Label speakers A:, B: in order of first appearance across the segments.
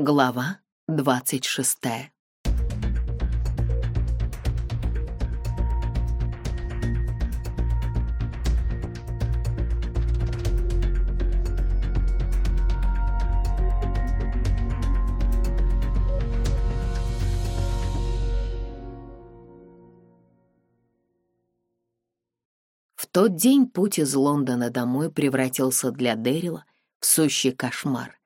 A: Глава 26 В тот день путь из Лондона домой превратился для Дэрила в сущий кошмар.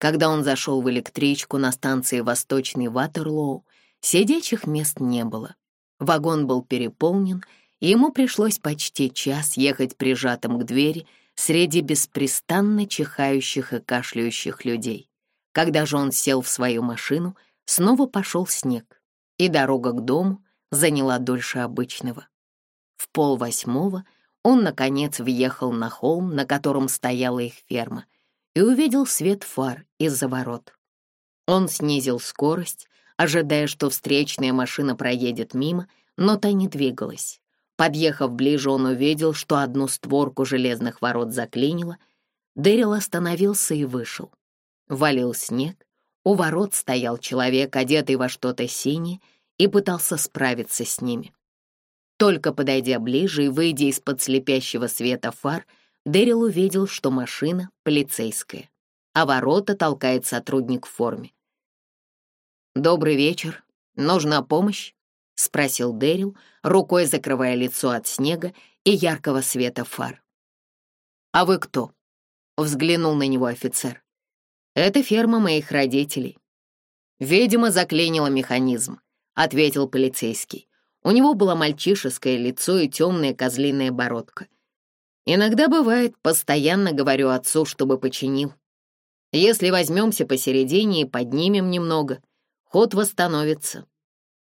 A: Когда он зашел в электричку на станции Восточный Ватерлоу, сидячих мест не было. Вагон был переполнен, и ему пришлось почти час ехать прижатым к двери среди беспрестанно чихающих и кашляющих людей. Когда же он сел в свою машину, снова пошел снег, и дорога к дому заняла дольше обычного. В полвосьмого он, наконец, въехал на холм, на котором стояла их ферма — и увидел свет фар из-за ворот. Он снизил скорость, ожидая, что встречная машина проедет мимо, но та не двигалась. Подъехав ближе, он увидел, что одну створку железных ворот заклинило. Дэрил остановился и вышел. Валил снег, у ворот стоял человек, одетый во что-то синее, и пытался справиться с ними. Только подойдя ближе и выйдя из-под слепящего света фар — Дэрил увидел, что машина полицейская. А ворота толкает сотрудник в форме. «Добрый вечер. Нужна помощь?» — спросил Дэрил, рукой закрывая лицо от снега и яркого света фар. «А вы кто?» — взглянул на него офицер. «Это ферма моих родителей». «Видимо, заклинило механизм», — ответил полицейский. У него было мальчишеское лицо и темная козлиная бородка — Иногда бывает, постоянно говорю отцу, чтобы починил. Если возьмемся посередине и поднимем немного, ход восстановится.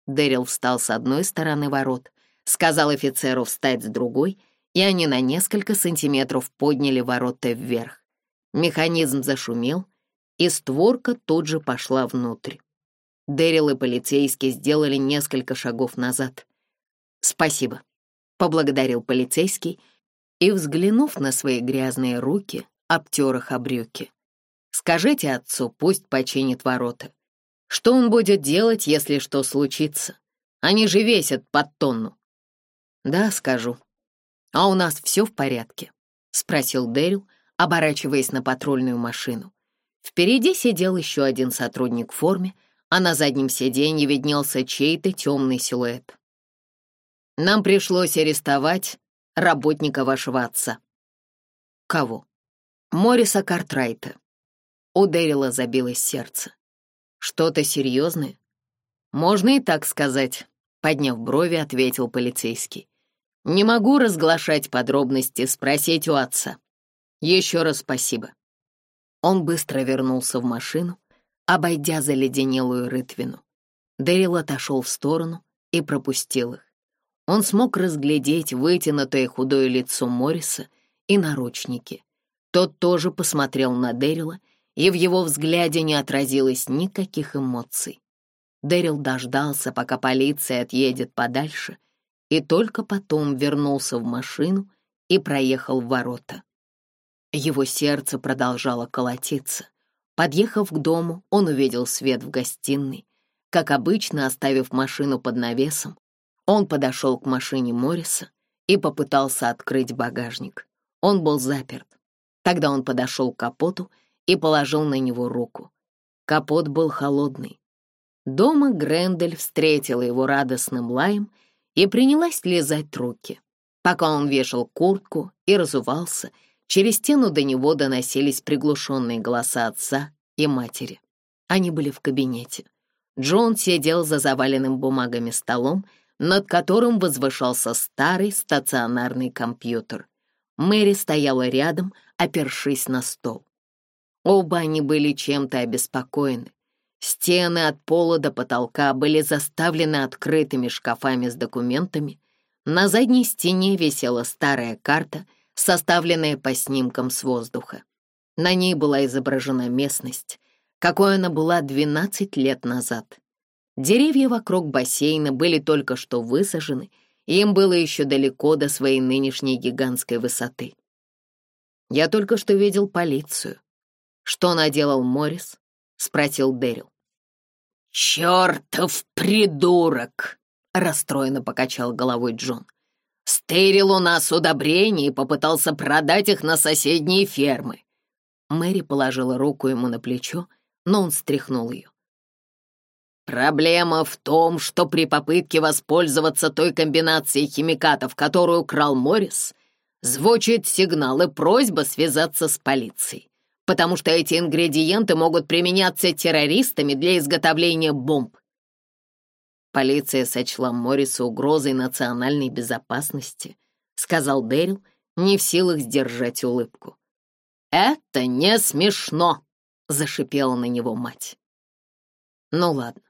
A: Дэрил встал с одной стороны ворот, сказал офицеру встать с другой, и они на несколько сантиметров подняли ворота вверх. Механизм зашумел, и створка тут же пошла внутрь. Дэрил и полицейский сделали несколько шагов назад. «Спасибо», — поблагодарил полицейский, — и, взглянув на свои грязные руки, обтер их о брюки. «Скажите отцу, пусть починит ворота. Что он будет делать, если что случится? Они же весят под тонну». «Да, скажу». «А у нас все в порядке?» — спросил Дэрил, оборачиваясь на патрульную машину. Впереди сидел еще один сотрудник в форме, а на заднем сиденье виднелся чей-то темный силуэт. «Нам пришлось арестовать работника вашего отца». «Кого?» «Мориса Картрайта». Ударило забилось сердце. «Что-то серьезное?» «Можно и так сказать», — подняв брови, ответил полицейский. «Не могу разглашать подробности, спросить у отца. Еще раз спасибо». Он быстро вернулся в машину, обойдя заледенелую рытвину. Дэрил отошел в сторону и пропустил их. Он смог разглядеть вытянутое худое лицо Морриса и наручники. Тот тоже посмотрел на Дэрила, и в его взгляде не отразилось никаких эмоций. Дэрил дождался, пока полиция отъедет подальше, и только потом вернулся в машину и проехал в ворота. Его сердце продолжало колотиться. Подъехав к дому, он увидел свет в гостиной. Как обычно, оставив машину под навесом, он подошел к машине Морриса и попытался открыть багажник. Он был заперт. Тогда он подошел к капоту и положил на него руку. Капот был холодный. Дома Грендель встретила его радостным лаем и принялась лизать руки. Пока он вешал куртку и разувался, через стену до него доносились приглушенные голоса отца и матери. Они были в кабинете. Джон сидел за заваленным бумагами столом, над которым возвышался старый стационарный компьютер. Мэри стояла рядом, опершись на стол. Оба они были чем-то обеспокоены. Стены от пола до потолка были заставлены открытыми шкафами с документами. На задней стене висела старая карта, составленная по снимкам с воздуха. На ней была изображена местность, какой она была 12 лет назад — Деревья вокруг бассейна были только что высажены, им было еще далеко до своей нынешней гигантской высоты. «Я только что видел полицию». «Что наделал Моррис?» — спросил Дэрил.
B: «Чертов придурок!» — расстроенно покачал головой Джон. «Стырил у нас удобрения и попытался продать их на соседние фермы».
A: Мэри положила руку ему на плечо, но он стряхнул ее.
B: Проблема в том, что при попытке воспользоваться той комбинацией химикатов, которую украл Моррис, звучит сигнал и просьба связаться с полицией, потому что эти ингредиенты могут применяться террористами для изготовления бомб.
A: Полиция сочла Морриса угрозой национальной безопасности, сказал Дэрил, не в силах сдержать улыбку.
B: «Это не смешно!» — зашипела на него мать.
A: «Ну ладно,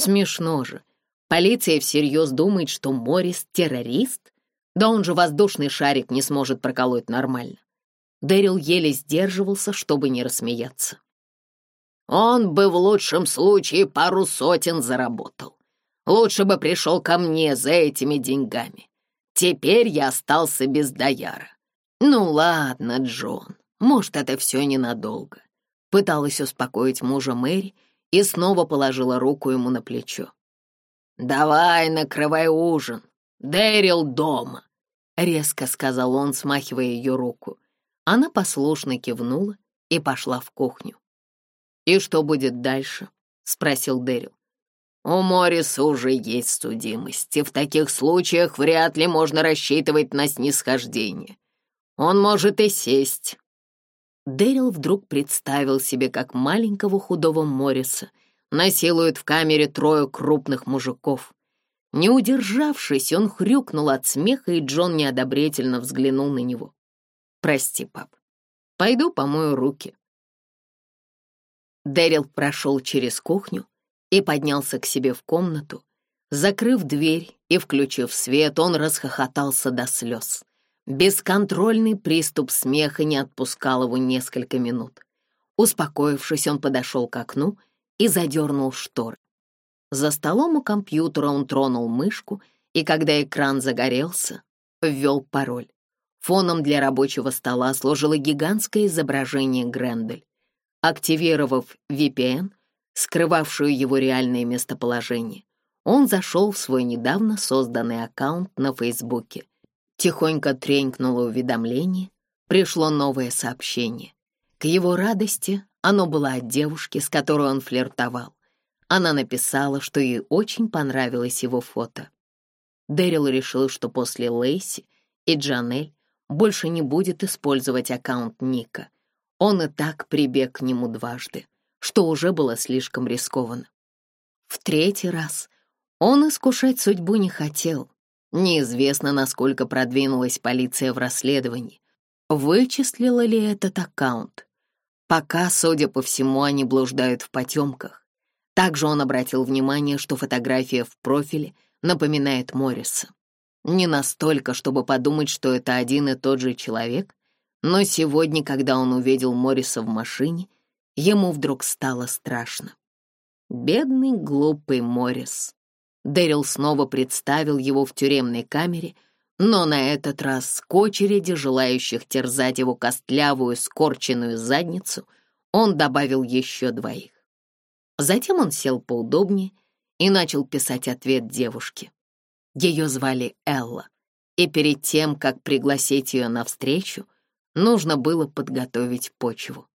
A: Смешно же. Полиция всерьез думает, что Моррис — террорист? Да он же воздушный шарик не сможет проколоть нормально. Дэрил еле сдерживался, чтобы не рассмеяться.
B: Он бы в лучшем случае пару сотен заработал. Лучше бы пришел ко мне за этими деньгами. Теперь я остался без даяра.
A: Ну ладно, Джон, может, это все ненадолго. Пыталась успокоить мужа Мэри, и снова положила руку ему на плечо.
B: «Давай, накрывай ужин. Дэрил дома!»
A: — резко сказал он, смахивая ее руку. Она послушно кивнула и пошла в кухню. «И что будет дальше?» — спросил Дэрил.
B: «У Морриса уже есть судимость, и в таких случаях вряд ли можно рассчитывать на снисхождение. Он может и сесть,
A: Дэрил вдруг представил себе, как маленького худого Морриса насилуют в камере трое крупных мужиков. Не удержавшись, он хрюкнул от смеха, и Джон неодобрительно взглянул на него. «Прости, пап. Пойду помою руки». Дэрил прошел через кухню и поднялся к себе в комнату. Закрыв дверь и включив свет, он расхохотался до слез. Бесконтрольный приступ смеха не отпускал его несколько минут. Успокоившись, он подошел к окну и задернул шторы. За столом у компьютера он тронул мышку, и когда экран загорелся, ввел пароль. Фоном для рабочего стола сложило гигантское изображение Грендель. Активировав VPN, скрывавшую его реальное местоположение, он зашел в свой недавно созданный аккаунт на Фейсбуке. Тихонько тренькнуло уведомление, пришло новое сообщение. К его радости оно было от девушки, с которой он флиртовал. Она написала, что ей очень понравилось его фото. Дэрил решил, что после Лейси и Джанель больше не будет использовать аккаунт Ника. Он и так прибег к нему дважды, что уже было слишком рискованно. В третий раз он искушать судьбу не хотел Неизвестно, насколько продвинулась полиция в расследовании. Вычислила ли этот аккаунт? Пока, судя по всему, они блуждают в потемках. Также он обратил внимание, что фотография в профиле напоминает Морриса. Не настолько, чтобы подумать, что это один и тот же человек, но сегодня, когда он увидел Морриса в машине, ему вдруг стало страшно. Бедный глупый Моррис. Дэрил снова представил его в тюремной камере, но на этот раз к очереди желающих терзать его костлявую, скорченную задницу он добавил еще двоих. Затем он сел поудобнее и начал писать ответ девушке. Ее звали Элла, и перед тем, как пригласить ее на встречу, нужно было подготовить почву.